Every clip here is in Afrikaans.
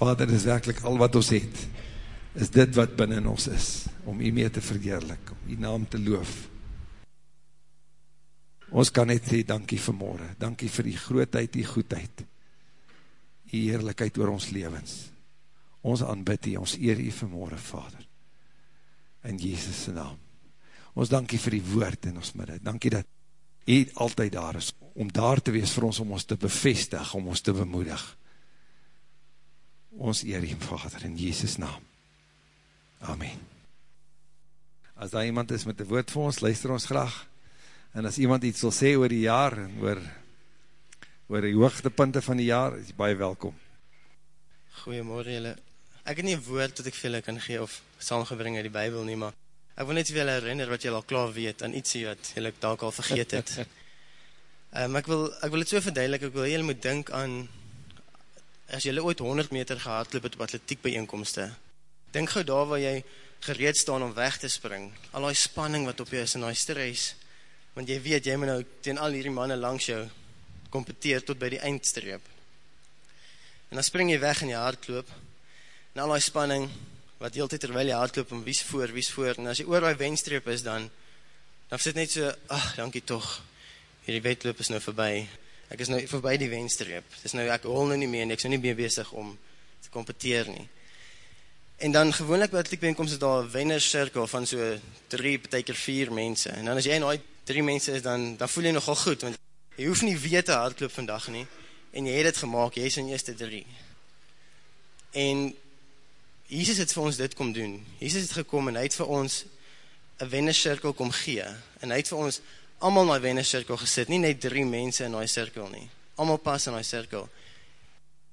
Vader, is werkelijk al wat ons het, is dit wat binnen ons is, om u mee te vergeerlik, om u naam te loof. Ons kan net sê, dankie vir morgen, dankie vir die grootheid, die goedheid, die heerlijkheid oor ons levens. Ons aanbid die, ons eer die vir morgen, Vader, in Jezus' naam. Ons dankie vir die woord in ons midde, dankie dat hy altyd daar is, om daar te wees vir ons, om ons te bevestig, om ons te bemoedig. Ons eer die Vader in Jezus' naam. Amen. As daar iemand is met die woord vir ons, luister ons graag. En as iemand iets wil sê oor die jaar, en oor, oor die hoogtepunte van die jaar, is baie welkom. Goeiemorgen julle. Ek het nie een woord wat ek vir julle kan gee, of saamgebring uit die bybel nie, maar ek wil net vir julle herinner wat julle al klaar weet, aan ietsie wat julle dalk al vergeet het. um, ek, wil, ek wil het so verduidelik, ek wil julle moet denk aan, as julle ooit 100 meter gehardloop het op atletiek bijeenkomste, Denk gauw daar waar jy gereed staan om weg te spring, al die spanning wat op jou is en die stress, want jy weet, jy moet nou teen al hierdie manne langs jou competeer tot by die eindstreep. En dan spring jy weg in jy hardloop, en al die spanning, wat heel tyd terwijl jy hardloop, en wies voor, wies voor, en as jy oor die wendstreep is, dan, dan sit net so, ach, dankie toch, hierdie wedloop is nou voorbij, ek is nou voorbij die wendstreep, dis nou, ek hol nou nie meer, en ek is nou nie meer bezig om te competeer nie. En dan gewoonlik by atletiek bijeenkomst is daar een wennerscirkel van so drie, beteker vier mense. En dan as jy die drie mense is, dan, dan voel jy nogal goed, want jy hoef nie weet te hardloop vandag nie, en jy het het gemaakt, jy is in eerste drie. En Jesus het vir ons dit kom doen. Jesus het gekom en hy het vir ons een wennerscirkel kom gee. En hy het vir ons allemaal in die wennerscirkel gesit, nie net drie mense in die cirkel nie. Allemaal pas in die cirkel.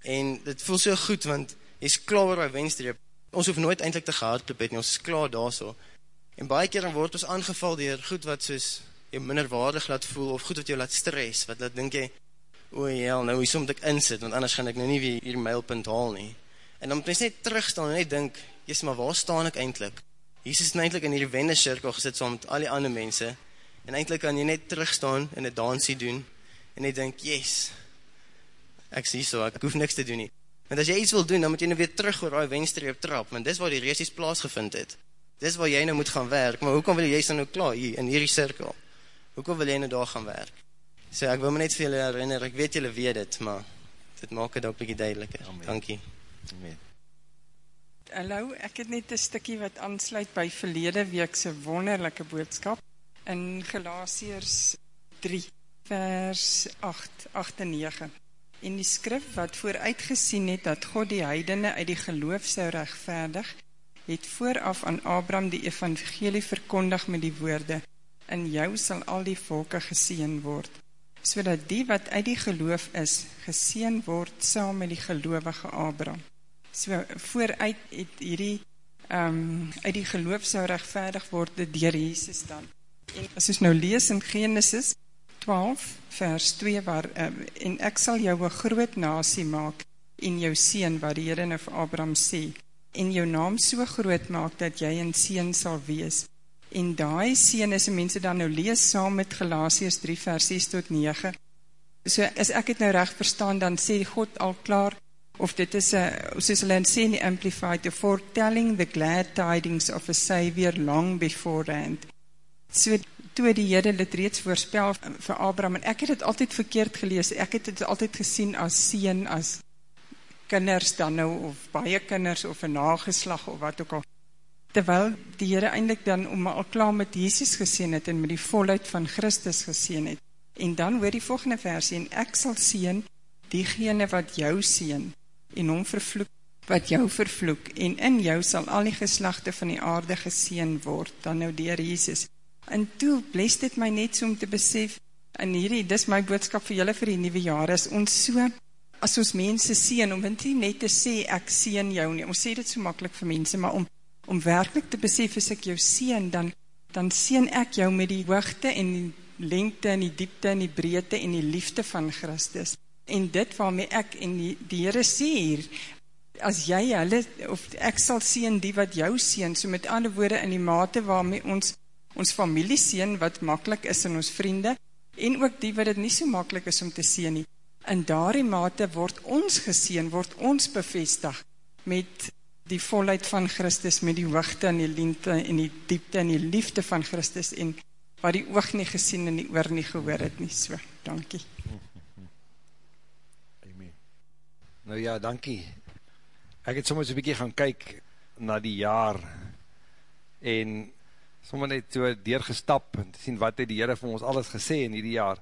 En dit voel so goed, want jy is klaar oor die wenstreep, ons hoef nooit eindelijk te gehardloop het nie, ons is klaar daar so. En baie keer word ons aangeval dier goed wat soos jy minderwaardig laat voel, of goed wat jou laat stress, wat laat denk jy, o jel, nou hier moet ek insit, want anders gaan ek nou nie weer hier mijlpunt haal nie. En dan moet ons net terugstaan en net denk, jes, maar waar staan ek eindelijk? Jesus is nou eindelijk in hierdie wendescirkel gesit, saam met al die ander mense, en eindelijk kan jy net terugstaan en een dansie doen, en net denk, jes, ek sê so, ek hoef niks te doen nie. Want as jy iets wil doen, dan moet jy nou weer terug oor die wenstreep trap, want dis waar die reesies plaasgevind het. Dis waar jy nou moet gaan werk, maar hoekom wil jy nou klaar hier, in hierdie cirkel? Hoekom wil jy nou daar gaan werk? So ek wil my net vir julle herinner, ek weet julle weet dit, maar dit maak het ook bykie duideliker. Amen. Dankie. Amen. Hallo, ek het net een stikkie wat aansluit by verlede weekse wonderlijke boodskap in Galatiërs 3 vers 8, 8 en 9. En die skrif wat vooruitgesien het dat God die heidene uit die geloof sou rechtvaardig, het vooraf aan Abraham die evangelie verkondig met die woorde, in jou sal al die volke geseen word, so die wat uit die geloof is, geseen word saam met die geloofige Abraham. So vooruit het hierdie um, uit die geloof sou rechtvaardig word dier Jesus dan. En as ons nou lees in Genesis 12 vers 2 waar uh, en ek sal jou 'n groot nasie maak en jou seun wat die Here nou vir Abraham sê en jou naam so groot maak dat jy 'n seun sal wees. En daai seun is mense dan nou lees saam met Galasiërs 3 vers 6 tot 9. So as ek dit nou reg verstaan dan sê God al klaar of dit is 'n soos hulle sê in die amplified the foretelling the glad tidings of a savior long beforehand. So toe die Here dit reeds voorspel vir Abraham en ek het dit altyd verkeerd gelees. Ek het dit altyd gesien as seun as kinders dan nou of baie kinders of 'n nageslag of wat ook al. Terwyl die Here eintlik dan om al klaar met Jesus geseën het en met die volheid van Christus geseën het. En dan hoor die volgende versie en ek sal seën diegene wat jou seën en hom vervloek wat jou vervloek en in jou sal al die geslagte van die aarde geseën word dan nou deur Jesus. En toe bles dit my net so om te besef, en hierdie, dis my boodskap vir julle vir die nieuwe jaar, is ons so, as ons mense sien, om nie net te sê, ek sien jou nie, ons sê dit so makkelijk vir mense, maar om, om werkelijk te besef, as ek jou sien, dan, dan sien ek jou met die hoogte en die lengte en die diepte en die breedte en die liefde van Christus. En dit waarmee ek en die, die Heere sê hier, as jy hulle, of ek sal sien die wat jou sien, so met ander woorde in die mate waarmee ons ons familie sien wat makkelijk is in ons vriende, en ook die wat het nie so makkelijk is om te sien nie. In daarie mate word ons geseen, word ons bevestig, met die volheid van Christus, met die hoogte en die lengte en die diepte en die liefde van Christus en wat die oog nie gesien en die oor nie gehoor het nie. So, dankie. Amen. Nou ja, dankie. Ek het soms een bykie gaan kyk na die jaar en soms net so deurgestap en te sien wat het die Heere vir ons alles gesê in die jaar.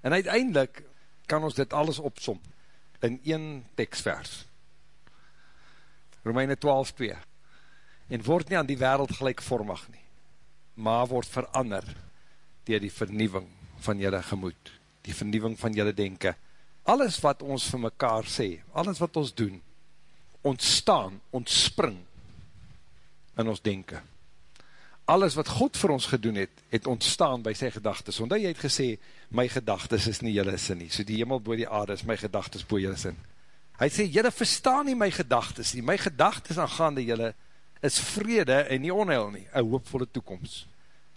En uiteindelik kan ons dit alles opsom in een tekstvers. Romeine 12, 2. En word nie aan die wereld gelijkvormig nie, maar word verander dier die vernieuwing van jylle gemoed, die vernieuwing van jylle denken. Alles wat ons vir mekaar sê, alles wat ons doen, ontstaan, ontspring in ons denken alles wat God vir ons gedoen het, het ontstaan by sy gedagtes, omdat jy het gesê, my gedagtes is nie jylle sin nie, so die hemel boe die aarde is my gedagtes boe jylle sin. Hy sê, jylle verstaan nie my gedagtes nie, my gedagtes aangaande jylle is vrede en nie onheil nie, een hoopvolle toekomst.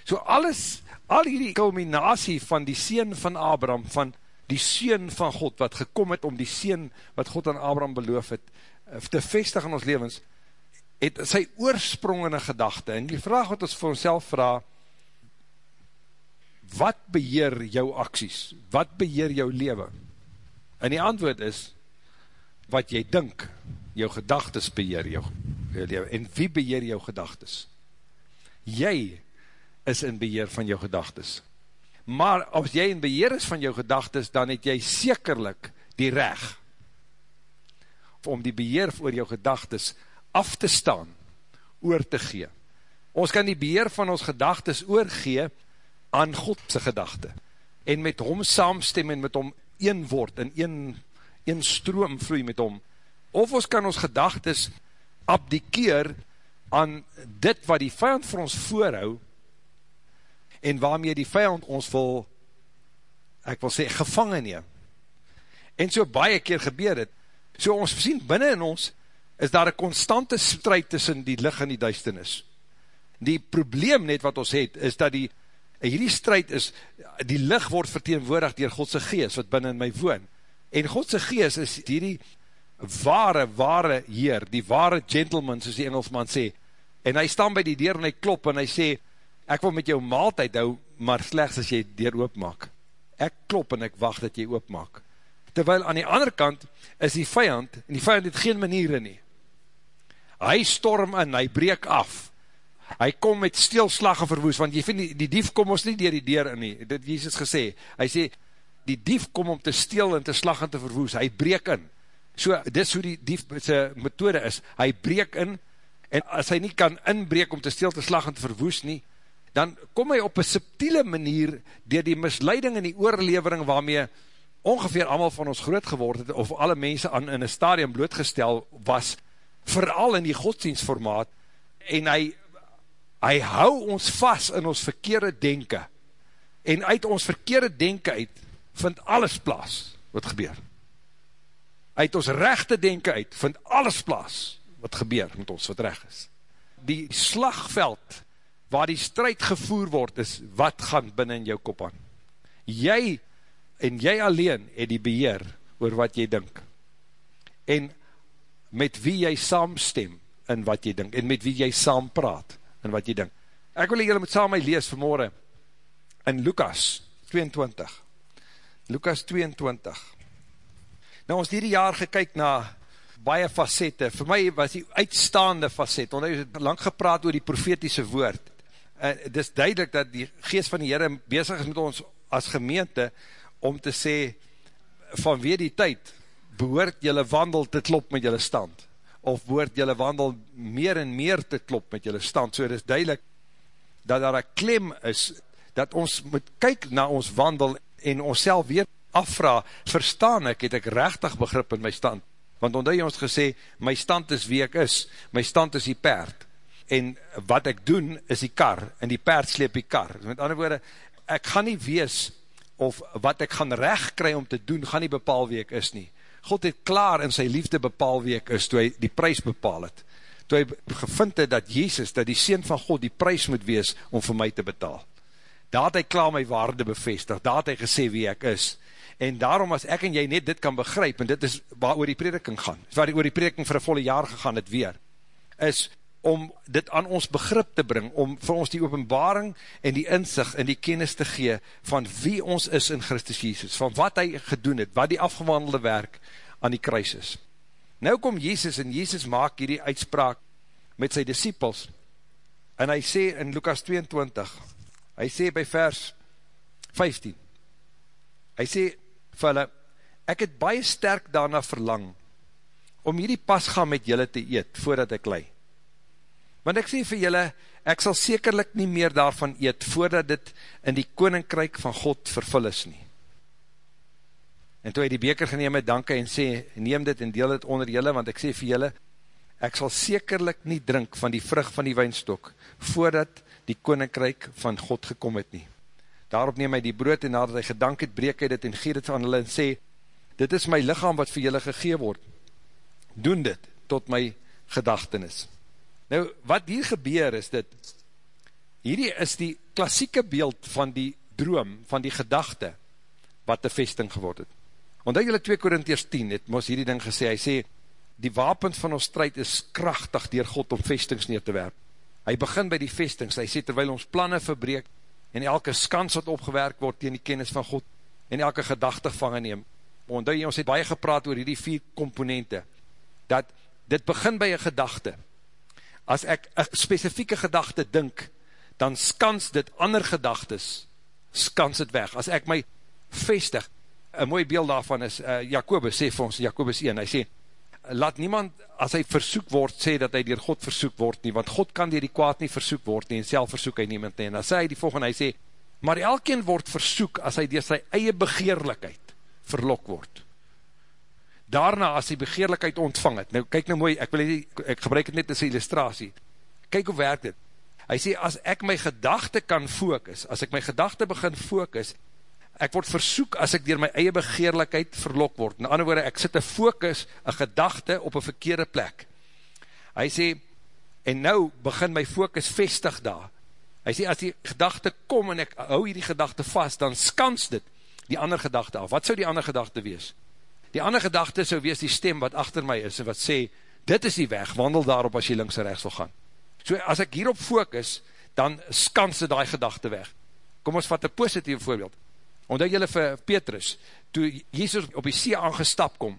So alles, al hierdie culminatie van die sien van Abraham, van die sien van God, wat gekom het om die sien wat God aan Abraham beloof het, eh, te vestig in ons levens, het sy oorsprong in een gedachte, en die vraag wat ons vir onszelf vraag, wat beheer jou acties? Wat beheer jou leven? En die antwoord is, wat jy dink, jou gedagtes beheer jou, jou leven. En wie beheer jou gedagtes? Jy is in beheer van jou gedagtes. Maar as jy in beheer is van jou gedagtes, dan het jy sekerlik die reg om die beheer voor jou gedagtes af te staan, oor te gee. Ons kan die beheer van ons gedagtes oorgee aan Godse gedachte, en met hom saamstem en met hom een woord, en een, een stroom vloei met hom, of ons kan ons gedagtes abdikeer aan dit wat die vijand vir ons voorhou, en waarmee die vijand ons wil, ek wil sê, gevangen neem. En so baie keer gebeur het, so ons sien binnen in ons, is daar een constante strijd tussen die licht en die duisternis. Die probleem net wat ons het, is dat die, hierdie strijd is, die licht word verteenwoordig dier Godse geest, wat binnen my woon. En Godse geest is hierdie ware, ware heer, die ware gentleman, soos die Engelsman sê, en hy staan by die deur en hy klop, en hy sê, ek wil met jou maaltijd hou, maar slechts as jy deur oopmaak. Ek klop en ek wacht dat jy oopmaak. Terwyl aan die ander kant, is die vijand, en die vijand het geen maniere nie, hy storm in, hy breek af, hy kom met steelslag en verwoes, want jy vind die, die dief kom ons nie dier die deur in nie, dit Jesus gesê, hy sê, die dief kom om te steel en te slag en te verwoes, hy breek in, so, dit is hoe die dief sy methode is, hy breek in, en as hy nie kan inbreek om te steel, te slag en te verwoes nie, dan kom hy op een subtiele manier, dier die misleiding en die oorlevering, waarmee ongeveer allemaal van ons groot geworden het, of alle mense aan in een stadium blootgestel was, vooral in die godsdienstformaat, en hy, hy hou ons vast in ons verkeerde denken, en uit ons verkeerde denken uit, vind alles plaas, wat gebeur. Uit ons rechte denken uit, vind alles plaas, wat gebeur met ons, wat recht is. Die slagveld, waar die strijd gevoer word, is, wat gaan binnen in jou kop aan? Jy, en jy alleen, het die beheer, oor wat jy dink. En, met wie jy saamstem in wat jy dink, en met wie jy saam praat in wat jy dink. Ek wil julle met saam my lees vanmorgen in Lukas 22. Lukas 22. Nou ons hierdie jaar gekyk na baie facette, vir my was die uitstaande facette, want hy het lang gepraat oor die profetiese woord. En het is duidelik dat die geest van die Heere bezig is met ons as gemeente, om te sê, vanweer die tyd, behoort jylle wandel te klop met jylle stand, of behoort jylle wandel meer en meer te klop met jylle stand, so het is duidelik, dat daar een klem is, dat ons moet kyk na ons wandel, en ons weer afvra, verstaan ek, het ek rechtig begrip in my stand, want omdat jy ons gesê, my stand is wie ek is, my stand is die perd, en wat ek doen, is die kar, en die perd sleep die kar, met ander woorde, ek gaan nie wees, of wat ek gaan recht kry om te doen, gaan nie bepaal wie ek is nie, God het klaar in sy liefde bepaal wie ek is, toe hy die prijs bepaal het. Toe hy gevind het dat Jezus, dat die Seen van God die prijs moet wees om vir my te betaal. Daar het hy klaar my waarde bevestig, daar het hy gesê wie ek is. En daarom as ek en jy net dit kan begryp, en dit is waar oor die prediking gaan, waar oor die prediking vir een volle jaar gegaan het weer, is om dit aan ons begrip te bring, om vir ons die openbaring en die inzicht en die kennis te gee van wie ons is in Christus Jesus, van wat hy gedoen het, wat die afgewandelde werk aan die kruis is. Nou kom Jezus en Jezus maak hierdie uitspraak met sy disciples en hy sê in Lukas 22, hy sê by vers 15, hy sê vir hulle, ek het baie sterk daarna verlang, om hierdie pasga met julle te eet, voordat ek lei. Want ek sê vir julle, ek sal sekerlik nie meer daarvan eet, voordat dit in die koninkryk van God vervul is nie. En toe hy die beker geneem het, danke en sê, neem dit en deel dit onder julle, want ek sê vir julle, ek sal sekerlik nie drink van die vrug van die wijnstok, voordat die koninkryk van God gekom het nie. Daarop neem hy die brood en nadat hy gedank het, breek hy dit en gee dit aan hulle en sê, dit is my lichaam wat vir julle gegee word. Doen dit tot my gedachtenis. Nou, wat hier gebeur is dit, hierdie is die klassieke beeld van die droom, van die gedachte, wat de vesting geword het. Want julle 2 Korintiërs 10 het mos hierdie ding gesê, hy sê, die wapens van ons strijd is krachtig dier God om vestings neer te werp. Hy begin by die vestings, hy sê, terwijl ons plannen verbreek, en elke skans wat opgewerk word tegen die kennis van God, en elke gedachtig vangen neem. Want ons het baie gepraat oor die vier komponente, dat dit begin by een gedachte. As ek een specifieke gedachte dink, dan skans dit ander gedachtes, skans het weg. As ek my vestig, een mooi beeld daarvan is, uh, Jacobus sê vir ons, Jacobus 1, hy sê, laat niemand, as hy versoek word, sê dat hy dier God versoek word nie, want God kan dier die kwaad nie versoek word nie, en self versoek hy niemand nie, en dan sê hy die volgende, hy sê, maar elkeen word versoek, as hy dier sy eie begeerlikheid verlok word. Daarna, as hy begeerlikheid ontvang het, nou kyk nou mooi, ek, wil, ek gebruik het net as illustratie, kyk hoe werkt dit, hy sê, as ek my gedachte kan focus, as ek my gedachte begin focus, ek word versoek as ek dier my eie begeerlikheid verlok word. In ander woorde, ek sit een focus, een gedachte op een verkeerde plek. Hy sê, en nou begin my focus vestig daar. Hy sê, as die gedachte kom en ek hou hier die gedachte vast, dan skans dit die ander gedachte af. Wat sou die ander gedachte wees? Die ander gedachte sou wees die stem wat achter my is en wat sê, dit is die weg, wandel daarop as jy links en rechts wil gaan. So as ek hierop focus, dan skans dit die gedachte weg. Kom ons vat een positieve voorbeeld. Omdat jylle vir Petrus, toe Jesus op die see aangestap kom,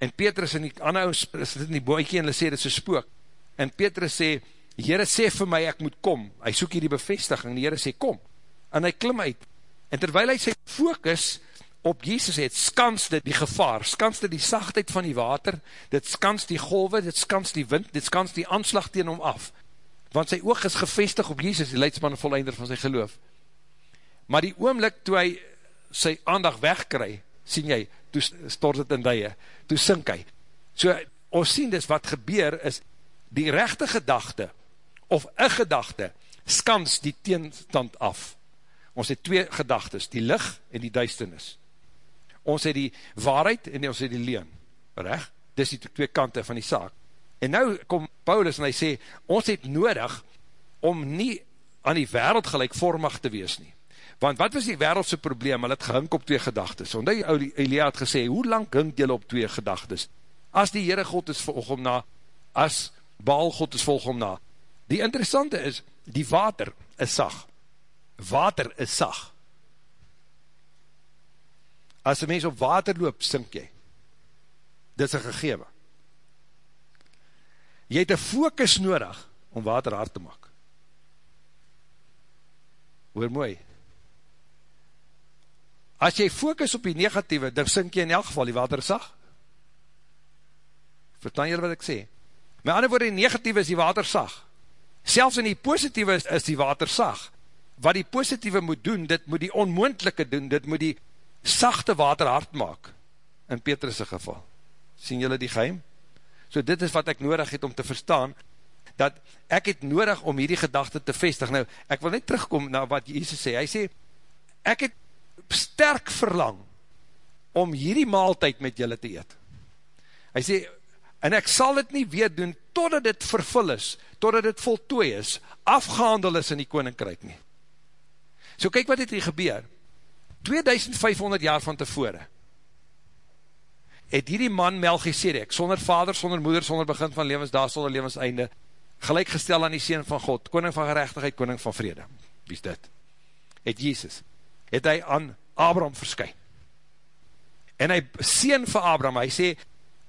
en Petrus en die ander sit in die boekie en hulle sê, dit is een spook, en Petrus sê, Heere sê vir my, ek moet kom, hy soek hier die bevestiging, die Heere sê, kom, en hy klim uit, en terwijl hy sy focus op Jesus het, skans dit die gevaar, skans dit die sachtheid van die water, dit skans die golwe, dit skans die wind, dit skans die aanslag teen hom af, want sy oog is gevestig op Jesus, die leidsman en volleinder van sy geloof, maar die oomlik toe hy sy aandag wegkry, sien jy, toe stort het in die, toe sink hy. So, ons sien dus wat gebeur is, die rechte gedachte, of een gedachte, skans die teenstand af. Ons het twee gedagtes, die licht en die duisternis. Ons het die waarheid en ons het die leen. Recht? Dis die twee kante van die saak. En nou kom Paulus en hy sê, ons het nodig om nie aan die wereld gelijkvormig te wees nie. Want wat was die wereldse probleem? Hulle het gehink op twee gedagtes. Want die Elia het gesê, hoe lang hink julle op twee gedagtes? As die Heere God is volg om na, as Baal God is volg om na. Die interessante is, die water is sag. Water is sag. As een mens op water loop, sink jy. Dit is een gegewe. Jy het een focus nodig om water hard te maak. Hoor mooi, As jy focus op die negatieve, dan sink jy in elk geval die water sag. Verstaan jy wat ek sê? My ander woord, die negatieve is die water sag. Selfs in die positieve is, is die water sag. Wat die positieve moet doen, dit moet die onmoendelike doen, dit moet die sachte water hard maak. In Petrus' geval. Sien julle die geheim? So dit is wat ek nodig het om te verstaan, dat ek het nodig om hierdie gedachte te vestig. Nou, ek wil net terugkom na wat Jesus sê. Hy sê, ek het sterk verlang om hierdie maaltijd met julle te eet. Hy sê, en ek sal dit nie weer doen, totdat dit vervul is, totdat dit voltooi is, afgehandel is in die koninkryk nie. So kyk wat het hier gebeur. 2500 jaar van tevore, het hierdie man Melchizedek, sonder vader, sonder moeder, sonder begin van levens, daar sonder levenseinde, gelijk gestel aan die Seen van God, koning van gerechtigheid, koning van vrede. Wie is dit? Het Jezus, het hy aan Abraham verskyn. En hy seen vir Abraham, hy sê,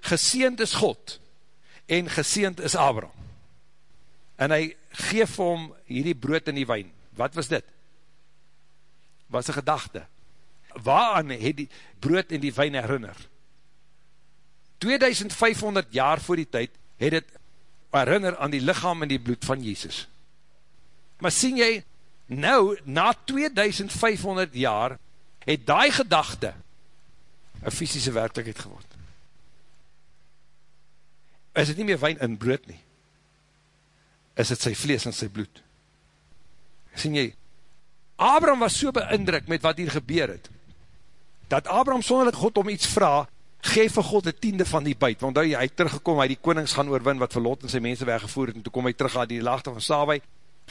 geseend is God, en geseend is Abraham. En hy geef vir hom hierdie brood in die wijn. Wat was dit? Was een gedachte. Waaraan het die brood in die wijn herinner? 2500 jaar voor die tyd het het herinner aan die lichaam en die bloed van Jezus. Maar sien jy, nou, na 2500 jaar, het die gedachte een fysische werkelijkheid geword. Is het nie meer wijn in brood nie? Is het sy vlees en sy bloed? Sien jy, Abraham was so beindruk met wat hier gebeur het, dat Abraham sonder dat God om iets vraag, geef vir God die tiende van die buit, want hy het teruggekom, hy die konings gaan oorwin, wat vir Lot en sy mense weggevoer het, en toe kom hy terug aan die laagte van Savai,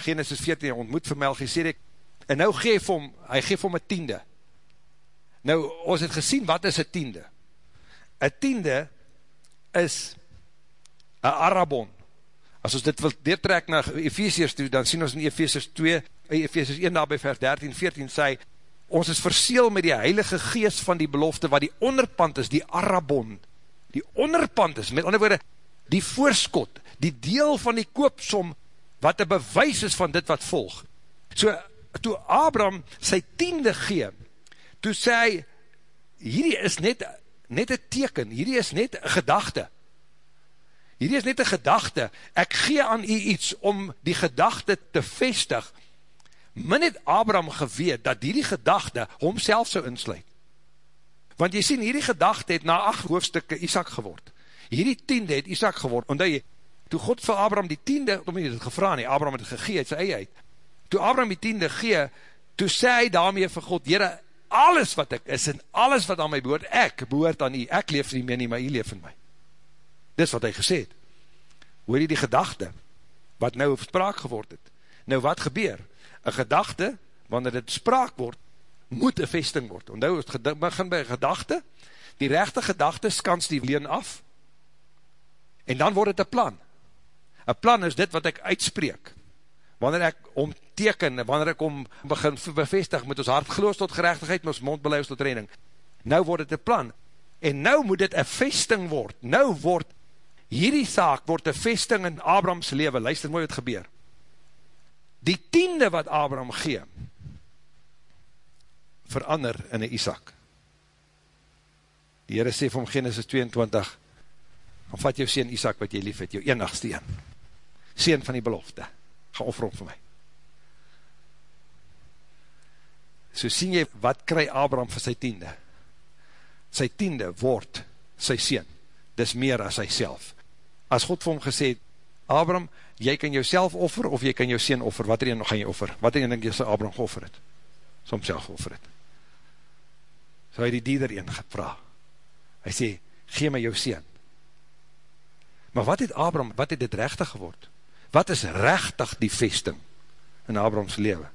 Genesis 14, ontmoet vir Melchizedek, en nou geef hom, hy geef hom een tiende. Nou, ons het gesien, wat is een tiende? Een tiende is een Arabon. As ons dit wil deertrek na Ephesians toe, dan sien ons in Ephesians 2, Ephesians 1 daarby vers 13, 14, sê, ons is verseel met die heilige geest van die belofte, wat die onderpand is, die Arabon, die onderpand is, met ander woorde, die voorskot, die deel van die koopsom, wat een bewys is van dit wat volg. So, toe Abraham sy tiende gee, toe sê hy, hierdie is net, net een teken, hierdie is net een gedachte, hierdie is net een gedachte, ek gee aan u iets om die gedachte te vestig, min het Abraham geweet dat hierdie gedachte homself sou insluit. Want jy sien, hierdie gedachte het na acht hoofdstukke Isaac geword. Hierdie tiende het Isaac geword, omdat jy, toe God vir Abraham die tiende, om jy het gevra nie, Abraham het gegee uit sy eie uit, toe Abraham die tiende gee, toe sê hy daarmee vir God, Heere, alles wat ek is, en alles wat aan my behoort, ek behoort aan jy, ek leef nie meer nie, maar jy leef in my. Dis wat hy gesê het. Hoor jy die gedachte, wat nou spraak geword het. Nou wat gebeur? Een gedachte, wanneer dit spraak word, moet een vesting word. Ondou, het begin by gedachte, die rechte gedachte skans die leen af, en dan word het een plan. Een plan is dit wat ek uitspreek. Wanneer ek om teken, wanneer ek om begin bevestig, met ons hart geloos tot gerechtigheid, met ons mond beleid tot training. Nou word het een plan. En nou moet dit een vesting word. Nou word, hierdie saak word een vesting in Abrams leven. Luister mooi wat gebeur die tiende wat Abraham gee, verander in een Isaac. Die Heere sê vir hom Genesis 22, dan vat jou sien Isaac wat jy lief het, jou enigste een, sien van die belofte, ga offer om vir my. So sien jy, wat kry Abraham vir sy tiende? Sy tiende word sy sien, dis meer as hy self. As God vir hom gesê, Abraham, jy kan jouself offer, of jy kan jou sien offer, wat er een nog gaan jy offer? Wat er een denk jy sy Abraham geoffer het? So homself geoffer het. So hy die dieder een gevra. Hy sê, gee my jou sien. Maar wat het Abraham, wat het dit rechtig geword? Wat is rechtig die vesting in Abrahams leven?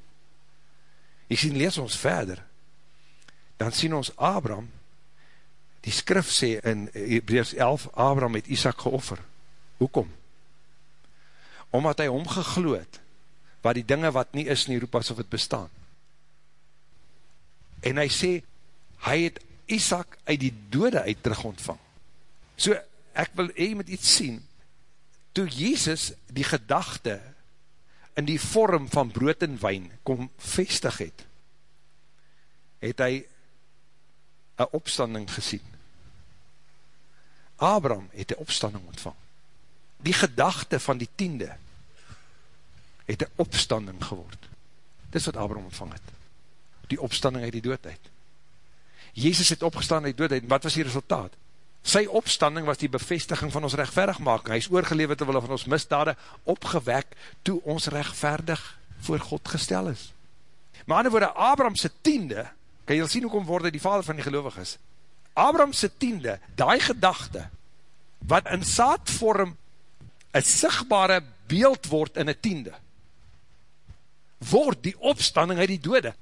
Jy sien, lees ons verder, dan sien ons Abraham, die skrif sê in Hebreus 11, Abraham het Isaac geoffer. Hoekom? Omdat hy omgegloed, waar die dinge wat nie is nie, roep asof het bestaan. En hy sê, hy het Isaac uit die dode uit terug ontvang. So, ek wil hy met iets sien, toe Jezus die gedachte in die vorm van brood en wijn kom vestig het, het hy een opstanding gesien. Abraham het die opstanding ontvang. Die gedachte van die tiende, het een opstanding geword. Dis wat Abraham ontvang het. Die opstanding uit die doodheid. Jezus het opgestaan uit die doodheid, en wat was die resultaat? Sy opstanding was die bevestiging van ons rechtverdig maak. Hy is oorgelewe terwille van ons misdade opgewek toe ons rechtverdig voor God gestel is. Maar ander woorde, Abrahamse tiende, kan jy al sien hoe kom word die vader van die gelovig is, Abrahamse tiende, die gedachte, wat in saadvorm een sigbare beeld word in een tiende, word die opstanding uit die dode.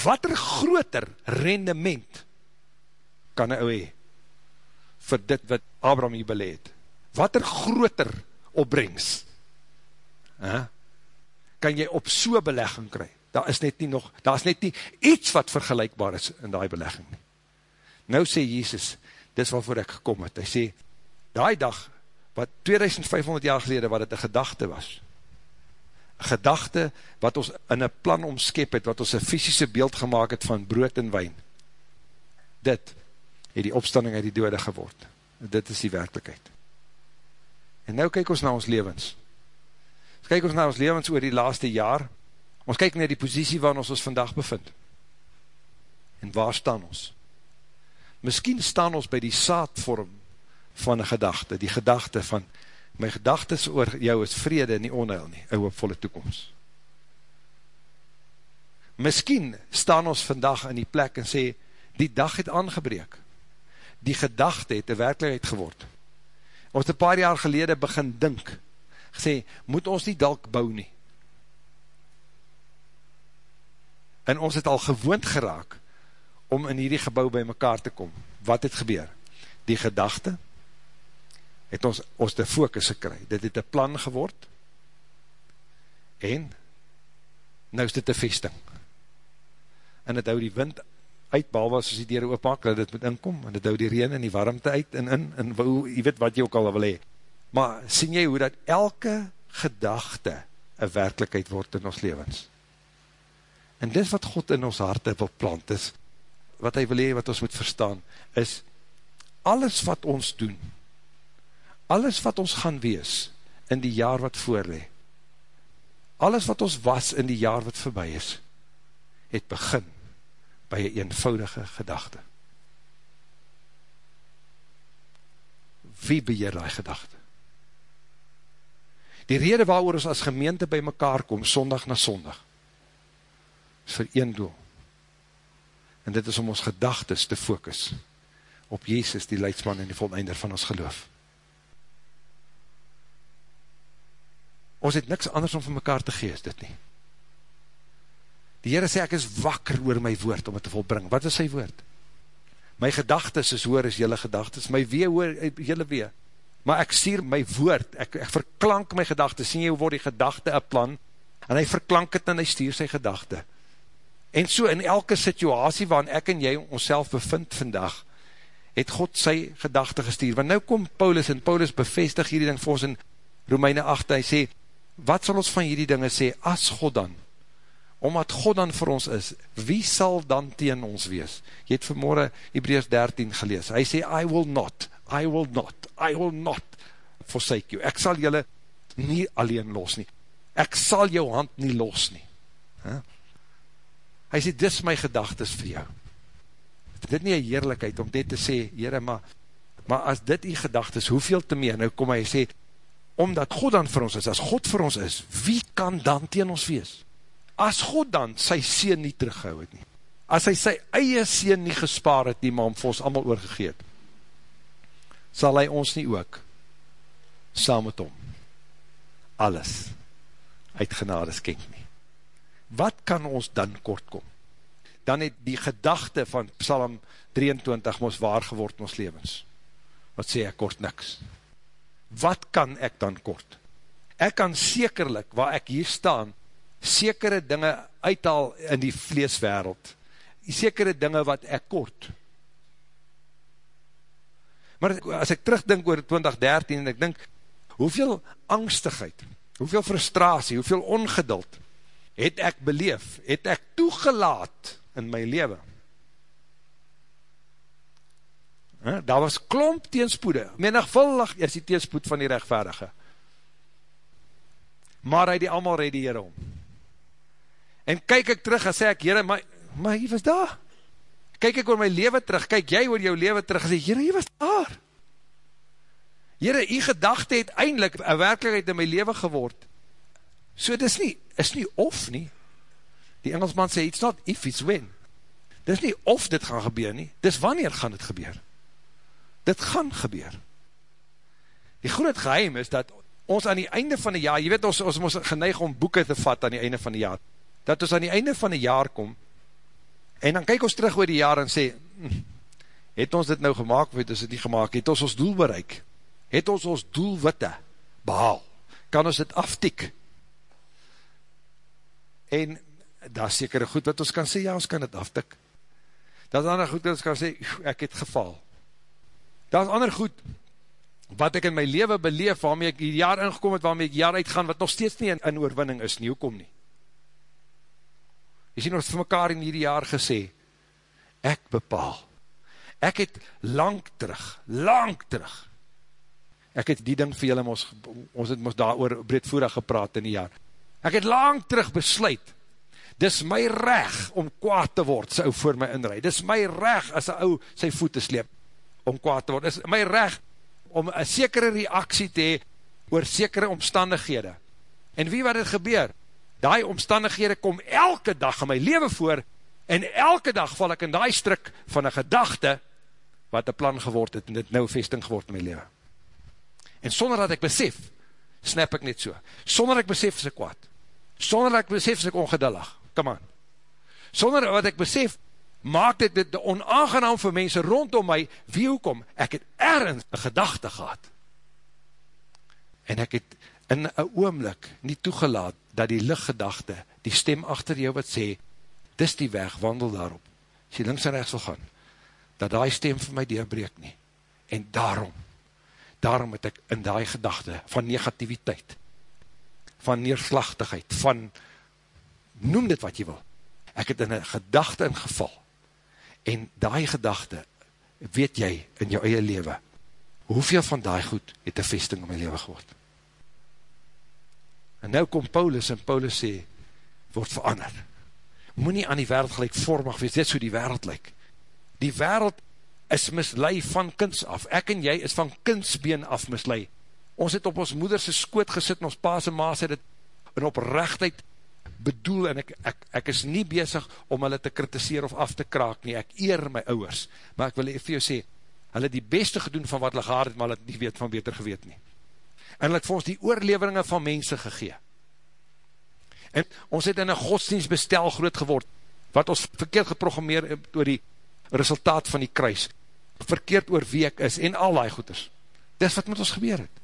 wat er groter rendement kan een ou hee, vir dit wat Abraham hier beleid. Wat er groter opbrengs, he, kan jy op so belegging kry. Daar is net nie nog, daar is net nie iets wat vergelijkbaar is in die belegging. Nou sê Jesus, dis waarvoor ek gekom het. Hy sê, die dag, wat 2500 jaar gelede, wat het een gedachte was, gedachte wat ons in een plan omskep het, wat ons een fysische beeld gemaakt het van brood en wijn. Dit het die opstanding uit die dode geword. Dit is die werkelijkheid. En nou kyk ons na ons levens. Kyk ons na ons levens oor die laaste jaar. Ons kyk na die positie waar ons ons vandag bevind. En waar staan ons? Miskien staan ons by die saadvorm van een gedachte, die gedachte van, my gedachtes oor jou is vrede en nie onheil nie, een hoopvolle toekomst. Miskien staan ons vandag in die plek en sê, die dag het aangebreek. Die gedachte het de werkelijkheid geword. Ons een paar jaar gelede begin dink, gesê, moet ons nie dalk bou nie. En ons het al gewoond geraak, om in hierdie gebouw by mekaar te kom. Wat het gebeur? Die gedachte, het ons, ons de focus gekry. Dit het een plan geword, en, nou is dit een vesting. En het hou die wind uit, behalwe as die deur oopmaak, dat dit moet inkom, en het hou die reen en die warmte uit, en in, en hoe, jy weet wat jy ook al wil hee. Maar, sien jy hoe dat elke gedachte een werkelijkheid word in ons levens? En dit wat God in ons harte wil plant is, wat hy wil hee, wat ons moet verstaan, is, alles wat ons doen, alles wat ons gaan wees, in die jaar wat voorlee, alles wat ons was in die jaar wat voorbij is, het begin, by een eenvoudige gedachte. Wie beheer die gedachte? Die rede waar ons as gemeente by mekaar kom, sondag na sondag, is vir een doel, En dit is om ons gedagtes te focus op Jezus, die leidsman en die voleinder van ons geloof. Ons het niks anders om vir mekaar te gees, dit nie. Die Heere sê, ek is wakker oor my woord om het te volbring. Wat is sy woord? My gedagtes is hoor is jylle gedagtes, my wee hoor jylle wee. Maar ek sier my woord, ek, ek verklank my gedagtes, sien jy hoe word die gedagte een plan, en hy verklank het en hy stuur sy gedagte. En so in elke situasie waarin ek en jy ons bevind vandag, het God sy gedachte gestuur. Want nou kom Paulus en Paulus bevestig hierdie ding vir ons in Romeine 8, hy sê, wat sal ons van hierdie dinge sê, as God dan, omdat God dan vir ons is, wie sal dan teen ons wees? Jy het vanmorgen Hebreus 13 gelees, hy sê, I will not, I will not, I will not forsake you, ek sal julle nie alleen los nie, ek sal jou hand nie los nie. Huh? hy sê, dis my gedagtes vir jou. Dit nie een heerlijkheid om dit te sê, Heere, maar, maar as dit die gedagtes, hoeveel te meer, nou kom hy sê, omdat God dan vir ons is, as God vir ons is, wie kan dan teen ons wees? As God dan sy sien nie teruggehou het nie, as hy sy eie sien nie gespaar het nie, maar om vir ons allemaal oorgegeet, sal hy ons nie ook, saam met hom, alles, uit genade skenk nie wat kan ons dan kort kom? Dan het die gedachte van Psalm 23 ons waar geword in ons levens. Wat sê ek kort niks? Wat kan ek dan kort? Ek kan sekerlik, waar ek hier staan, sekere dinge uithaal in die vleeswereld. Sekere dinge wat ek kort. Maar as ek terugdink oor 2013, en ek dink, hoeveel angstigheid, hoeveel frustratie, hoeveel ongeduld, het ek beleef, het ek toegelaat in my leven. Daar was klomp teenspoede, menigvuldig is die teenspoed van die rechtvaardige. Maar hy die allemaal red die Heere om. En kyk ek terug en sê ek, Heere, maar, maar hy was daar. Kyk ek oor my leven terug, kyk jy oor jou leven terug en sê, Heere, hy was daar. Heere, die gedachte het eindelijk een werkelijkheid in my leven geword. So dit is nie, is nie of nie. Die Engelsman sê, it's not if, it's when. Dit is nie of dit gaan gebeur nie, dit is wanneer gaan dit gebeur. Dit gaan gebeur. Die groot geheim is dat ons aan die einde van die jaar, jy weet ons, ons moest geneig om boeken te vat aan die einde van die jaar, dat ons aan die einde van die jaar kom, En dan kyk ons terug oor die jaar en sê, hm, het ons dit nou gemaakt, het ons dit nie gemaakt, het ons ons doel bereik, het ons ons doelwitte behaal, kan ons dit aftiek, en daar is sekere goed wat ons kan sê, ja, ons kan dit aftik, daar is ander goed wat ons kan sê, ek het geval, daar is ander goed, wat ek in my leven beleef, waarmee ek die jaar ingekom het, waarmee ek jaar uitgaan, wat nog steeds nie in, in oorwinning is nie, hoekom nie? Jy sien ons vir mekaar in hierdie jaar gesê, ek bepaal, ek het lang terug, lang terug, ek het die ding vir julle, ons, ons het ons daar oor breedvoerig gepraat in die jaar, ek het lang terug besluit, dis my reg om kwaad te word, sy ou voor my inrijd, dis my reg as sy ou sy voete sleep, om kwaad te word, dis my reg om een sekere reaksie te hee, oor sekere omstandighede, en wie wat het gebeur, die omstandighede kom elke dag in my leven voor, en elke dag val ek in die strik van een gedachte, wat een plan geword het, en dit nou vesting geword in my leven. En sonder dat ek besef, snap ek net so. Sonder ek besef is ek kwaad. Sonder dat ek besef is ek ongedillig. Come on. Sonder dat ek besef, maak dit dit onaangenaam vir mense rondom my, wie hoekom? Ek het ergens een gedachte gehad. En ek het in een oomlik nie toegelaat dat die lichtgedachte, die stem achter jou wat sê, dis die weg, wandel daarop, as jy links en rechts wil gaan, dat die stem vir my deurbreek nie. En daarom, daarom het ek in die gedachte van negativiteit, van neerslachtigheid, van, noem dit wat jy wil, ek het in een gedachte ingeval, en die gedachte, weet jy in jou eie leven, hoeveel van die goed het een vesting in my leven geword? En nou kom Paulus en Paulus sê, word verander. Moet nie aan die wereld gelijk vormig wees, dit so die wereld lyk. Die wereld is mislei van kunst af. Ek en jy is van kunstbeen af mislei. Ons het op ons moederse skoot gesit en ons paas en maas het het in oprechtheid bedoel en ek, ek, ek is nie bezig om hulle te kritiseer of af te kraak nie. Ek eer my ouwers. Maar ek wil vir jou sê, hulle die beste gedoen van wat hulle gehad het, maar hulle het nie weet van beter geweet nie en hulle het vir ons die oorleveringe van mense gegee. En ons het in een godsdienst bestel groot geword, wat ons verkeerd geprogrammeer door die resultaat van die kruis, verkeerd oor wie ek is, en al die goeders. Dis wat met ons gebeur het.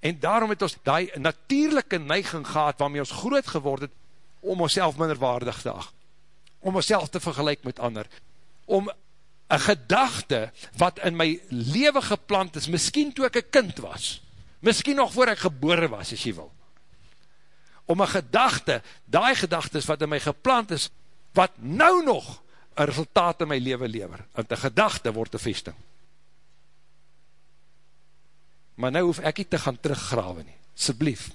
En daarom het ons die natuurlijke neiging gehad, waarmee ons groot geword het, om ons minderwaardig te ag, om ons te vergelijk met ander, om een gedachte wat in my leven geplant is, miskien toe ek een kind was, miskien nog voor ek gebore was, as jy wil, om een gedachte, die gedachte wat in my geplant is, wat nou nog een resultaat in my leven lever, want een gedachte word een vesting. Maar nou hoef ek nie te gaan teruggrawe nie, sublief.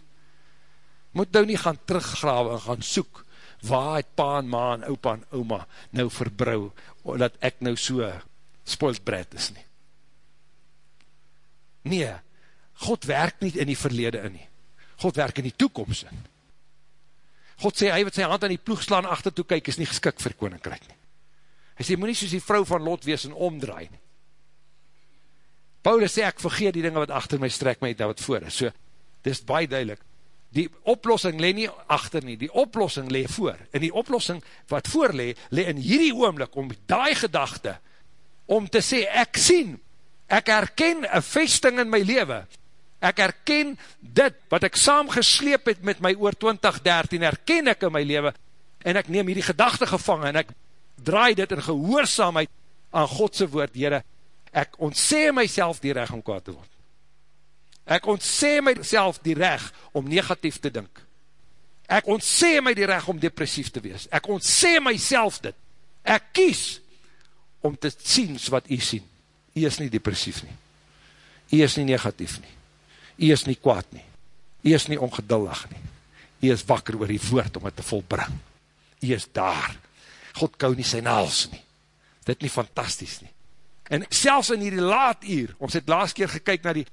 Moet nou nie gaan teruggrawe en gaan soek, waar het pa en ma en opa en oma nou verbrou, dat ek nou so spoiled bread is nie. Nee, God werk nie in die verlede in nie. God werk in die toekomst in. God sê, hy wat sy hand aan die ploeg slaan achter toe kyk, is nie geskik vir koninkryk nie. Hy sê, moet nie soos die vrou van Lot wees en omdraai nie. Paulus sê, ek vergeet die dinge wat achter my strek my, dat wat voor is. So, dit is baie duidelik. Die oplossing le nie achter nie, die oplossing le voor, en die oplossing wat voor le, le in hierdie oomlik, om die gedachte, om te sê, ek sien, ek herken een vesting in my leven, ek herken dit, wat ek saam gesleep het met my oor 2013, herken ek in my leven, en ek neem hierdie gedachte gevangen, en ek draai dit in gehoorzaamheid aan Godse woord, Heere, ek ontse myself die recht om kwaad te word. Ek ontse myself die reg om negatief te dink. Ek ontse my die reg om depressief te wees. Ek ontse myself dit. Ek kies om te sien wat jy sien. Jy is nie depressief nie. Jy is nie negatief nie. Jy is nie kwaad nie. Jy is nie ongeduldig nie. Jy is wakker oor die woord om het te volbring. Jy is daar. God kou nie sy naals nie. Dit nie fantastisch nie. En selfs in hierdie laat uur, ons het laatst keer gekyk na die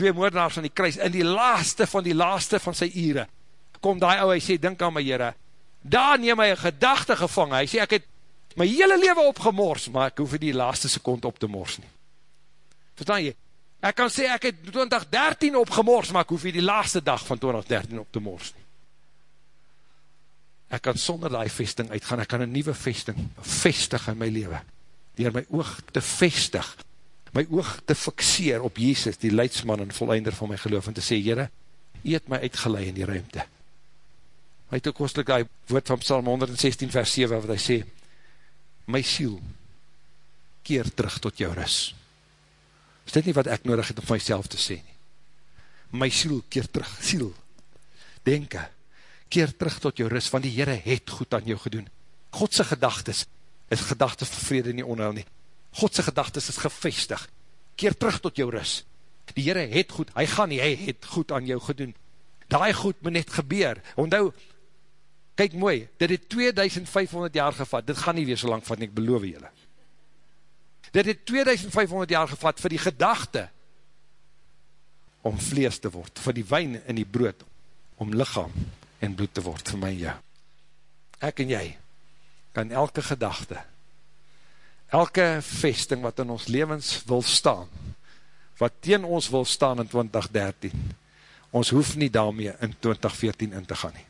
twee moordenaars van die kruis, in die laaste van die laaste van sy ure, kom die ou, hy sê, dink aan my heren, daar neem hy een gedachte gevangen, hy sê, ek het my hele leven opgemors, maar ek hoef die laaste seconde op te mors nie. Verstaan jy? Ek kan sê, ek het 2013 opgemors, maar ek hoef die laaste dag van 2013 op te mors nie. ek kan sonder die vesting uitgaan, ek kan een nieuwe vesting vestig in my leven, dier my oog te vestig, my oog te fixeer op Jezus, die leidsman en voleinder van my geloof, en te sê, Heere, jy het my uitgeleid in die ruimte. Hy het ook kostelijk die woord van Psalm 116 vers 7, wat hy sê, my siel, keer terug tot jou ris. Is dit nie wat ek nodig het om myself te sê nie? My siel, keer terug, siel, denke, keer terug tot jou ris, want die Heere het goed aan jou gedoen. Godse gedagtes is gedagtes van vrede nie onheil nie. Godse gedagtes is gevestig. Keer terug tot jou ris. Die Heere het goed, hy gaan nie, hy het goed aan jou gedoen. Daai goed moet net gebeur. Onthou, kyk mooi, dit het 2500 jaar gevat, dit gaan nie weer so lang vat, ek beloof julle. Dit het 2500 jaar gevat vir die gedachte om vlees te word, vir die wijn in die brood, om lichaam en bloed te word vir my en jou. Ek en jy kan elke gedachte, elke vesting wat in ons levens wil staan, wat teen ons wil staan in 2013, ons hoef nie daarmee in 2014 in te gaan nie.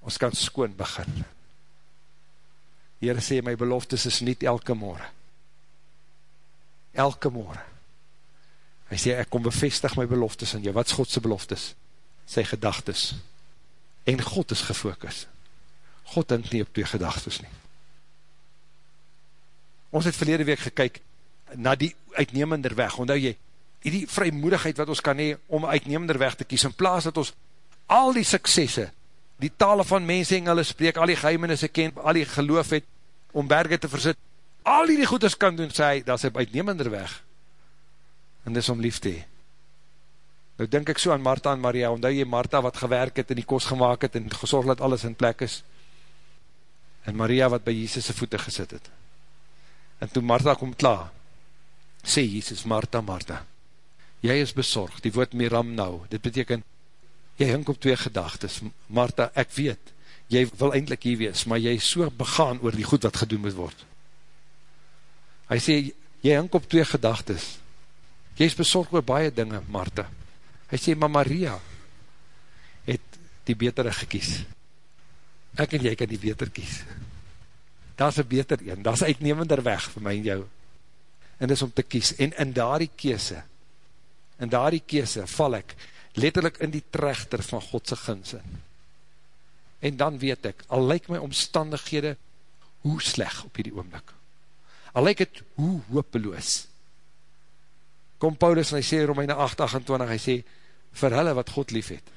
Ons kan skoon begin. Heere sê, my beloftes is niet elke morgen. Elke morgen. Hy sê, ek kom bevestig my beloftes aan jou. Wat is Godse beloftes? sy gedagtes. En God is gefokus. God dink nie op twee gedagtes nie. Ons het verlede week gekyk na die uitnemender weg. Ondou jy, die vrymoedigheid wat ons kan hee om uitnemender weg te kies, in plaas dat ons al die suksesse, die tale van mense en hulle spreek, al die geheimenisse ken, al die geloof het, om berge te verzit, al die goedes kan doen, sê hy, dat is uitnemender weg. En dis om lief te hee. Nou denk ek so aan Martha en Maria, omdat jy Martha wat gewerk het en die kos gemaakt het en gezorg dat alles in plek is. En Maria wat by Jesus' voete gesit het. En toe Martha kom klaar, sê Jesus, Martha, Martha, jy is bezorg, die woord Miram nou, dit beteken, jy hink op twee gedagtes, Martha, ek weet, jy wil eindelijk hier wees, maar jy is so begaan oor die goed wat gedoen moet word. Hy sê, jy hink op twee gedagtes, jy is bezorg oor baie dinge, Martha, Hy sê, maar Maria het die betere gekies. Ek en jy kan die beter kies. Daar is een beter een, daar is uitnemender weg vir my en jou. En dis om te kies. En in daar die kese, in daar die kese val ek letterlijk in die trechter van Godse ginsin. En dan weet ek, al lyk my omstandighede hoe sleg op hierdie oomlik. Al lyk het hoe hopeloos. Kom Paulus en hy sê Romeine 8, 28, hy sê, vir hulle wat God lief het,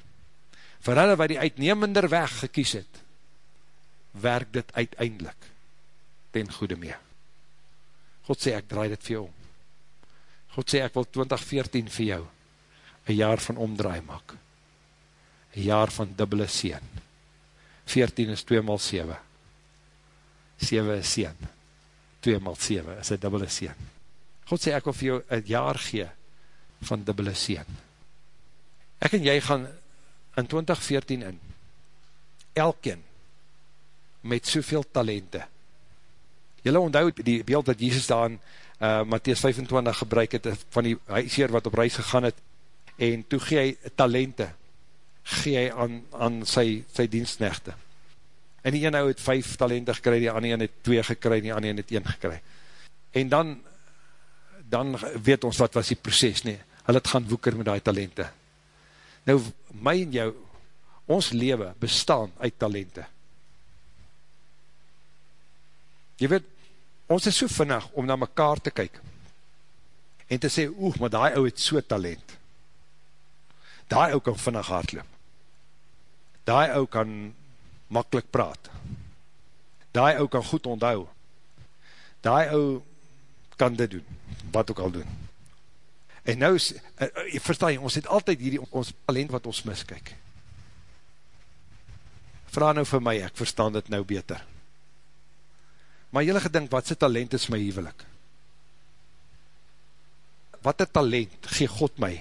vir hulle wat die uitnemender weg gekies het, werk dit uiteindelik ten goede mee. God sê, ek draai dit vir jou om. God sê, ek wil 2014 vir jou een jaar van omdraai maak. Een jaar van dubbele seen. 14 is 2 maal 7. 7 is seen. 2 maal 7 is een dubbele seen. God sê, ek wil vir jou een jaar gee van dubbele seen. Ek en jy gaan in 2014 in, elkeen, met soveel talente. Julle onthou die beeld wat Jesus daar in uh, Matthäus 25 gebruik het, van die huisheer wat op reis gegaan het, en toe gee hy talente, gee hy aan, aan sy, sy dienstnechte. En die ene het vijf talente gekry, die ander het twee gekry, die ander het een gekry. En dan, dan weet ons wat was die proces nie. Hulle het gaan woeker met die talente. Nou, my en jou, ons leven bestaan uit talente. Je weet, ons is so vinnig om na mekaar te kyk en te sê, oeh, maar die ou het so talent. Die ou kan vinnig hardloop. Die ou kan makkelijk praat. Die ou kan goed onthou. Die ou kan dit doen, wat ook al doen. En nou, uh, uh, verstaan jy, ons het altyd hierdie, ons talent wat ons miskyk. Vraag nou vir my, ek verstaan dit nou beter. Maar jylle gedink, wat sy talent is my hevelik? Wat een talent gee God my,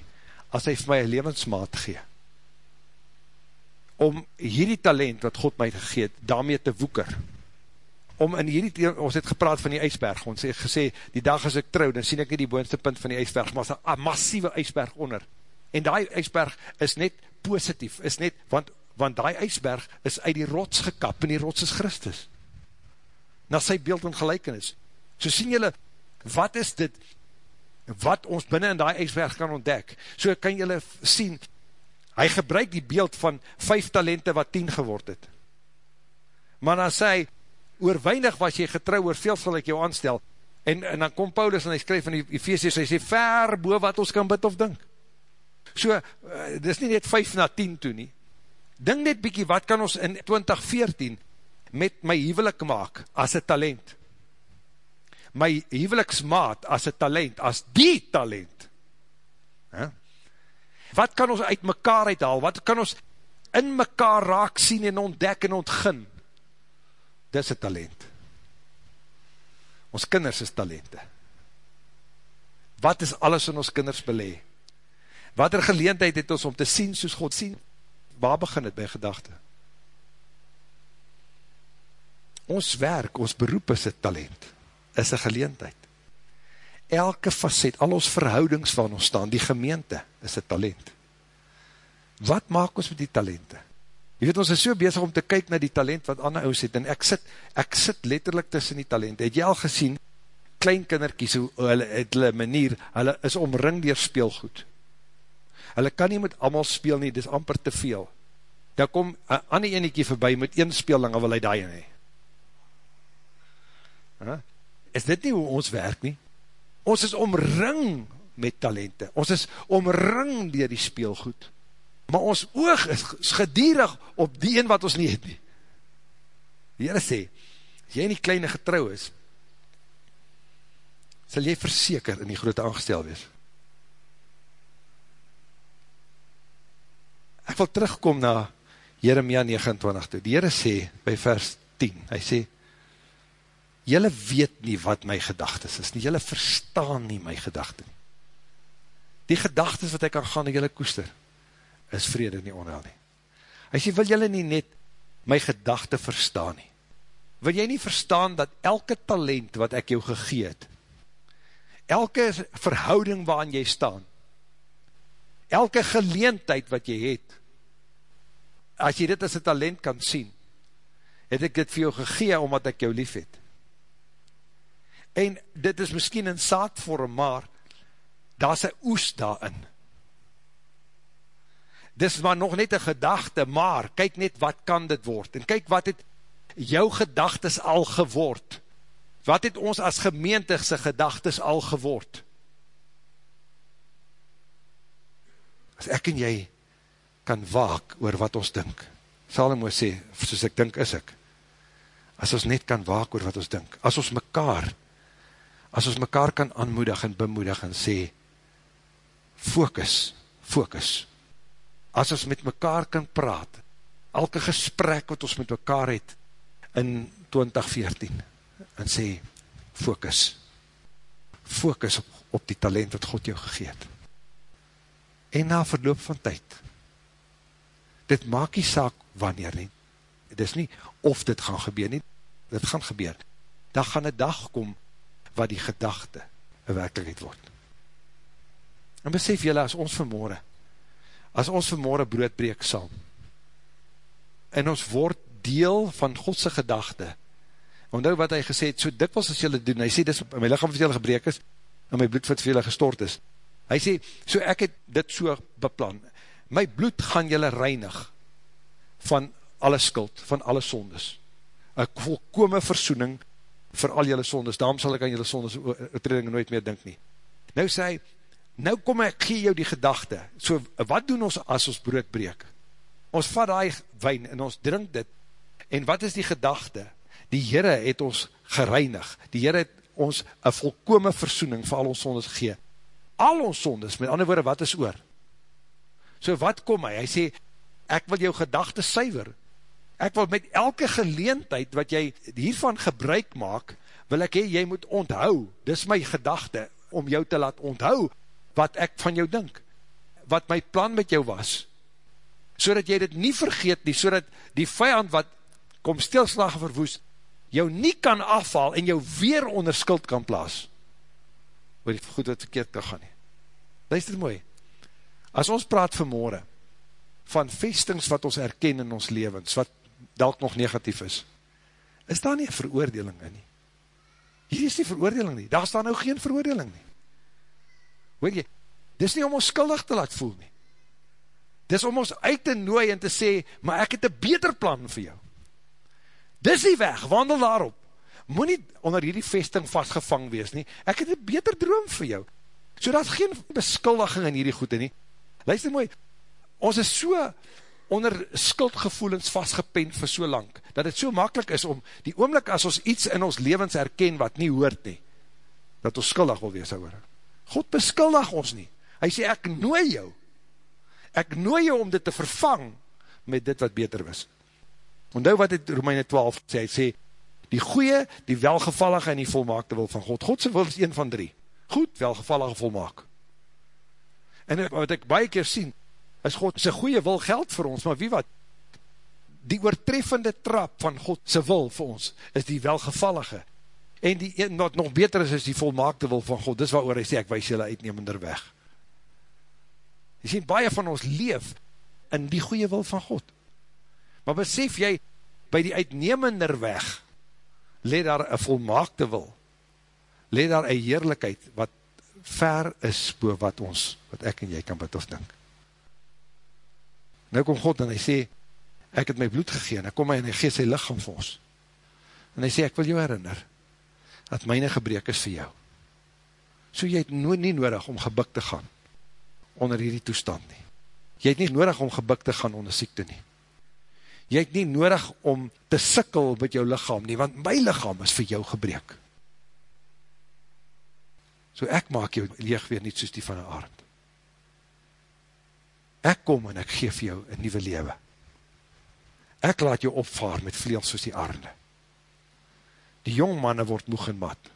as hy vir my een levensmaat gee? Om hierdie talent wat God my gegeet, daarmee te woeker, om in hierdie, ons het gepraat van die ijsberg, ons het gesê, die dag as ek trouw, dan sien ek nie die boonste punt van die ijsberg, maar is een massieve ijsberg onder, en die ijsberg is net positief, is net, want want die ijsberg is uit die rots gekap, en die rots is Christus. Na sy beeld en gelijkenis. So sien julle, wat is dit, wat ons binnen in die ijsberg kan ontdek? So kan julle sien, hy gebruik die beeld van vijf talente wat tien geword het. Maar dan sê hy, oor weinig was jy getrouw, oor veel sal ek jou aanstel. En, en dan kom Paulus en hy skryf van die Ephesians, hy sê, ver boe wat ons kan bid of dink. So, uh, dit is nie net 5 na 10 toe nie. Dink net bykie, wat kan ons in 2014 met my huwelik maak as een talent? My huweliksmaat as een talent, as die talent. Huh? Wat kan ons uit mekaar uithaal? Wat kan ons in mekaar raak sien en ontdek en ontgin? Dit is een talent. Ons kinders is talente. Wat is alles in ons kinders belee? Wat er geleentheid het ons om te sien soos God sien? Waar begin het by gedachte? Ons werk, ons beroep is een talent, is een geleentheid. Elke facet, al ons verhoudings van ons staan, die gemeente is een talent. Wat maak ons met die talente? Je weet, ons is so bezig om te kyk na die talent wat Anna Ous het, en ek sit, ek sit letterlijk tussen die talente. Het jy al gesien, kleinkinderkies, hoe hulle, het hulle manier, hulle is omring dier speelgoed. Hulle kan nie met allemaal speel nie, dit is amper te veel. Dan kom een ander eniekie voorbij met een speelling, en wil hy daai nie. Huh? Is dit nie hoe ons werk nie? Ons is omring met talente. Ons is omring dier die speelgoed. Maar ons oog is gedierig op die een wat ons nie het nie. Die Heere sê, as jy nie kleine getrouw is, sal jy verseker in die grote aangestel wees. Ek wil terugkom na Jeremia 29 toe. Die Heere sê, by vers 10, hy sê, Julle weet nie wat my gedagtes is nie, julle verstaan nie my gedagtes. Die gedagtes wat ek kan gaan en julle koester, is vrede nie onheil nie. Hy sê, wil julle nie net my gedagte verstaan nie? Wil jy nie verstaan dat elke talent wat ek jou gegeet, elke verhouding waarin jy staan, elke geleentheid wat jy het, as jy dit as een talent kan sien, het ek dit vir jou gegee omdat ek jou lief het en dit is miskien in saadvorm, maar daar is een oes daarin. Dit is maar nog net een gedachte, maar kyk net wat kan dit word, en kyk wat het jou gedagtes al geword, wat het ons as gemeentigse gedagtes al geword. As ek en jy kan waak oor wat ons dink, Salomo sê, soos ek dink is ek, as ons net kan waak oor wat ons dink, as ons mekaar as ons mekaar kan aanmoedig en bemoedig en sê, focus, focus. As ons met mekaar kan praat, elke gesprek wat ons met mekaar het in 2014, en sê, focus, focus op, op die talent wat God jou gegeet. En na verloop van tyd, dit maak die saak wanneer nie, dit is nie of dit gaan gebeur nie, dit gaan gebeur. Daar gaan een dag kom, wat die gedachte een werkelijkheid word. En besef jylle, as ons vanmorgen, as ons vanmorgen broodbreek sal, en ons word deel van Godse gedachte, omdat wat hy gesê het, so dikwels as jylle doen, hy sê, dis, my lichaam vir jylle gebreek is, en my bloed vir jylle gestort is, hy sê, so ek het dit so beplan, my bloed gaan jylle reinig, van alle skuld, van alle sondes, een volkome versoening, vir al jylle sondes, daarom sal ek aan jylle sondes oortreding nooit meer dink nie. Nou sê hy, nou kom ek, gee jou die gedachte, so wat doen ons as ons brood breek? Ons vat die wijn en ons drink dit, en wat is die gedachte? Die Heere het ons gereinig, die Heere het ons een volkome versoening vir al ons sondes gegee. Al ons sondes, met ander woorde, wat is oor? So wat kom hy? Hy sê, ek wil jou gedachte suiver, ek wil met elke geleentheid wat jy hiervan gebruik maak, wil ek hee, jy moet onthou, dis my gedachte, om jou te laat onthou, wat ek van jou dink, wat my plan met jou was, so dat jy dit nie vergeet nie, so dat die vijand wat kom stilslag verwoes, jou nie kan afval, en jou weer onder skuld kan plaas, oor die goed wat verkeerd kan gaan nie. Luister mooi, as ons praat vanmorgen, van vestings wat ons erken in ons levens, wat dalk nog negatief is, is daar nie veroordeling in nie. Hier is die veroordeling nie, daar staan nou geen veroordeling nie. Hoor jy, dis nie om ons skuldig te laat voel nie. Dis om ons uit te nooi en te sê, maar ek het een beter plan vir jou. Dis die weg, wandel daarop. Moet nie onder hierdie vesting vastgevang wees nie. Ek het een beter droom vir jou. So dat geen beskuldiging in hierdie goede nie. Luister mooi, ons is so onder skuldgevoelens vastgepend vir so lang, dat het so makkelijk is om die oomlik as ons iets in ons levens herken wat nie hoort nie, dat ons skuldig wil wees oor. God beskuldig ons nie. Hy sê, ek nooi jou. Ek nooi jou om dit te vervang met dit wat beter is. Ondou wat het Romeine 12 sê, hy sê, die goeie, die welgevallige en die volmaakte wil van God. Godse wil is een van drie. Goed, welgevallige, volmaak. En wat ek baie keer sien, is God sy goeie wil geld vir ons, maar wie wat? Die oortreffende trap van God sy wil vir ons, is die welgevallige. En die een wat nog beter is, is die volmaakte wil van God. Dis wat oor hy sê, ek wees jylle uitnemender weg. Jy sien, baie van ons leef in die goeie wil van God. Maar besef jy, by die uitnemender weg, leed daar een volmaakte wil, leed daar een heerlijkheid, wat ver is, boe wat ons, wat ek en jy kan bid of dink. Nou kom God en hy sê, ek het my bloed gegeen, hy kom my en hy geef sy lichaam vir ons. En hy sê, ek wil jou herinner, dat myne gebrek is vir jou. So jy het no nie nodig om gebuk te gaan, onder hierdie toestand nie. Jy het nie nodig om gebuk te gaan onder siekte nie. Jy het nie nodig om te sikkel met jou lichaam nie, want my lichaam is vir jou gebrek. So ek maak jou leeg weer niet soos die van een aard ek kom en ek geef jou een nieuwe lewe. Ek laat jou opvaar met vleels soos die arne. Die jong manne word moeg en mat.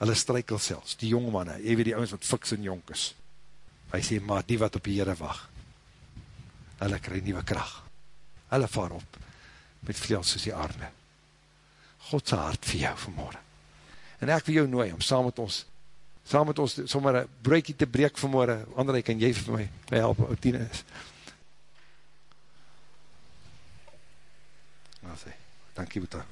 Hulle strykel selfs, die jong manne, jy weet die ouwens wat fiks en jonk is. Hy sê, maar die wat op die Heere wacht, hulle krij nieuwe kracht. Hulle vaar op met vleels soos die arne. Godse hart vir jou vanmorgen. En ek wil jou nooi om saam met ons saam met ons sommer een broekie te breek vanmorgen, André, kan jy vir my, my help, ou Tine is. Nou sê, dankie Boeta.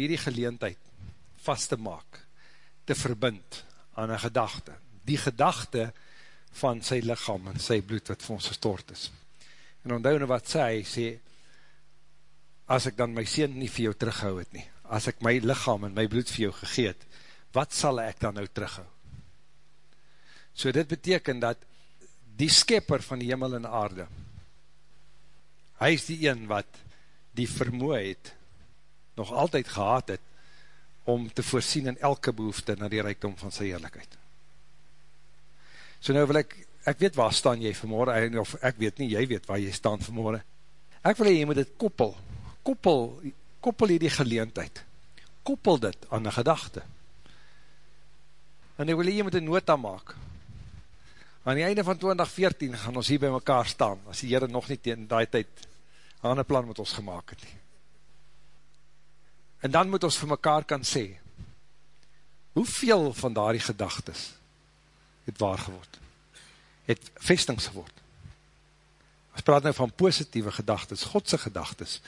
Hierdie geleentheid vast te maak, te verbind aan een gedachte, die gedachte van sy lichaam en sy bloed wat vir ons gestort is. En onthou nou wat sê, hy sê, as ek dan my sien nie vir jou terughou het nie, as ek my lichaam en my bloed vir jou gegeet, wat sal ek dan nou terughou? So dit beteken dat die skepper van die hemel en aarde, hy is die een wat die vermoe het, nog altyd gehad het, om te voorsien in elke behoefte na die rijkdom van sy eerlijkheid. So nou wil ek, ek weet waar staan jy vanmorgen, of ek weet nie, jy weet waar jy staan vanmorgen. Ek wil jy moet dit koppel, koppel, koppel jy die geleentheid, koppel dit aan die gedachte. En ek wil jy moet een nota maak. Aan die einde van 2014 gaan ons hier by mekaar staan, as die Heere nog nie tegen die tijd aan een plan met ons gemaakt het nie. En dan moet ons vir mekaar kan sê, hoeveel van daar die gedagtes het waar geword, het vestings geword. Ons praat nou van positieve gedagtes, Godse gedagtes,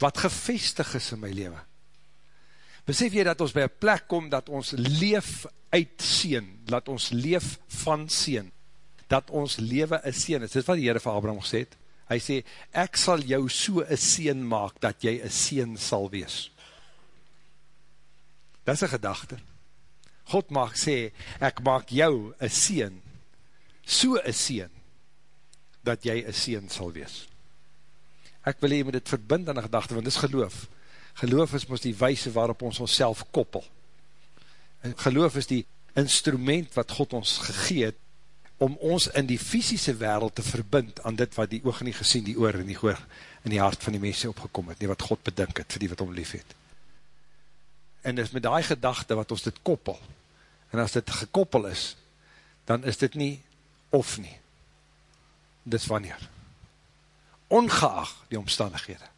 wat gevestig is in my leven. Besef jy dat ons by een plek kom, dat ons leef uit seen, dat ons leef van seen, dat ons leven een seen is. Dit is wat die Heere van Abraham gesê het. Hy sê, ek sal jou so een seen maak, dat jy een seen sal wees. Dat is een gedachte. God mag sê, ek maak jou een seen, so een seen, dat jy een seen sal wees. Ek wil jy met dit verbind aan die gedachte, want dit is geloof. Geloof is ons die wijse waarop ons ons self koppel. En geloof is die instrument wat God ons gegeet, om ons in die fysische wereld te verbind aan dit wat die oog nie gesien, die oor en die hoor in die hart van die mense opgekom het, nie wat God bedink het vir die wat om lief het en is met die gedachte wat ons dit koppel, en as dit gekoppel is, dan is dit nie of nie, dis wanneer, ongeag die omstandighede,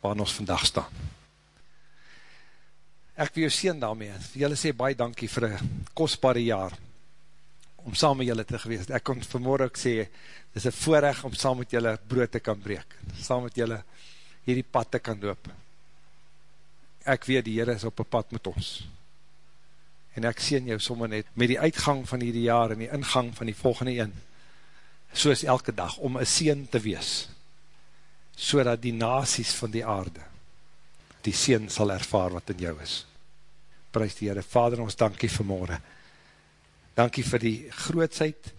waarin ons vandag staan. Ek wil jou sien daarmee, jylle sê baie dankie vir een kostbare jaar, om saam met jylle te gewees, ek kon vanmorgen ook sê, dit is een voorrecht om saam met jylle brood te kan breek, saam met jylle hierdie pad te kan loop, ek weet die Heere is op een pad met ons. En ek sien jou sommer net met die uitgang van hierdie jaar en die ingang van die volgende een, soos elke dag, om een sien te wees, so dat die nasies van die aarde die sien sal ervaar wat in jou is. Prijs die Heere, Vader, ons dankie vanmorgen. Dankie vir die grootsheid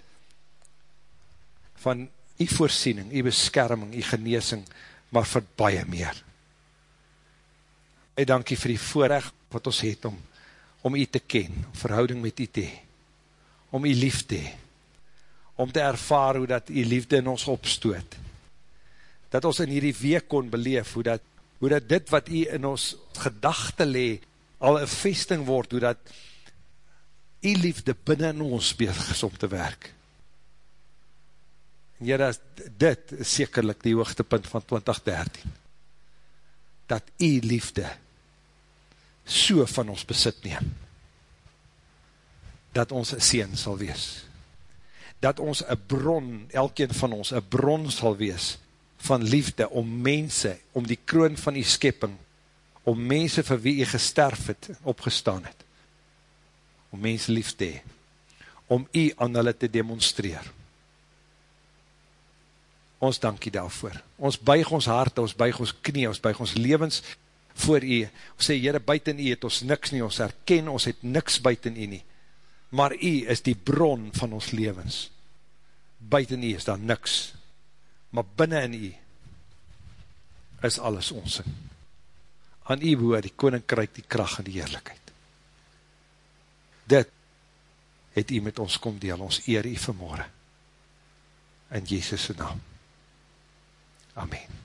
van die voorsiening, die beskerming, die geneesing, maar vir baie meer baie dankie vir die voorrecht wat ons het om, om u te ken, verhouding met u te hee, om u lief te hee, om te ervaar hoe dat u liefde in ons opstoot, dat ons in hierdie week kon beleef, hoe dat, hoe dat dit wat u in ons gedachte lee, al een vesting word, hoe dat u liefde binnen in ons bezig is om te werk. En ja, dit is sekerlik die hoogtepunt van 2013, dat u liefde so van ons besit neem, dat ons een seen sal wees, dat ons een bron, elkeen van ons, een bron sal wees, van liefde om mense, om die kroon van die skepping, om mense vir wie jy gesterf het, opgestaan het, om mense lief te hee, om jy aan hulle te demonstreer. Ons dankie daarvoor. Ons buig ons hart, ons buig ons knie, ons buig ons levens, voor u, ons sê, Heere, buiten u het ons niks nie, ons herken, ons het niks buiten u nie, maar u is die bron van ons levens, buiten u is daar niks, maar binnen in u, is alles ons in. Aan u boe, die koninkryk, die kracht en die heerlijkheid. Dit het u met ons kom deel, ons eer u vanmorgen, in Jezus' naam. Amen.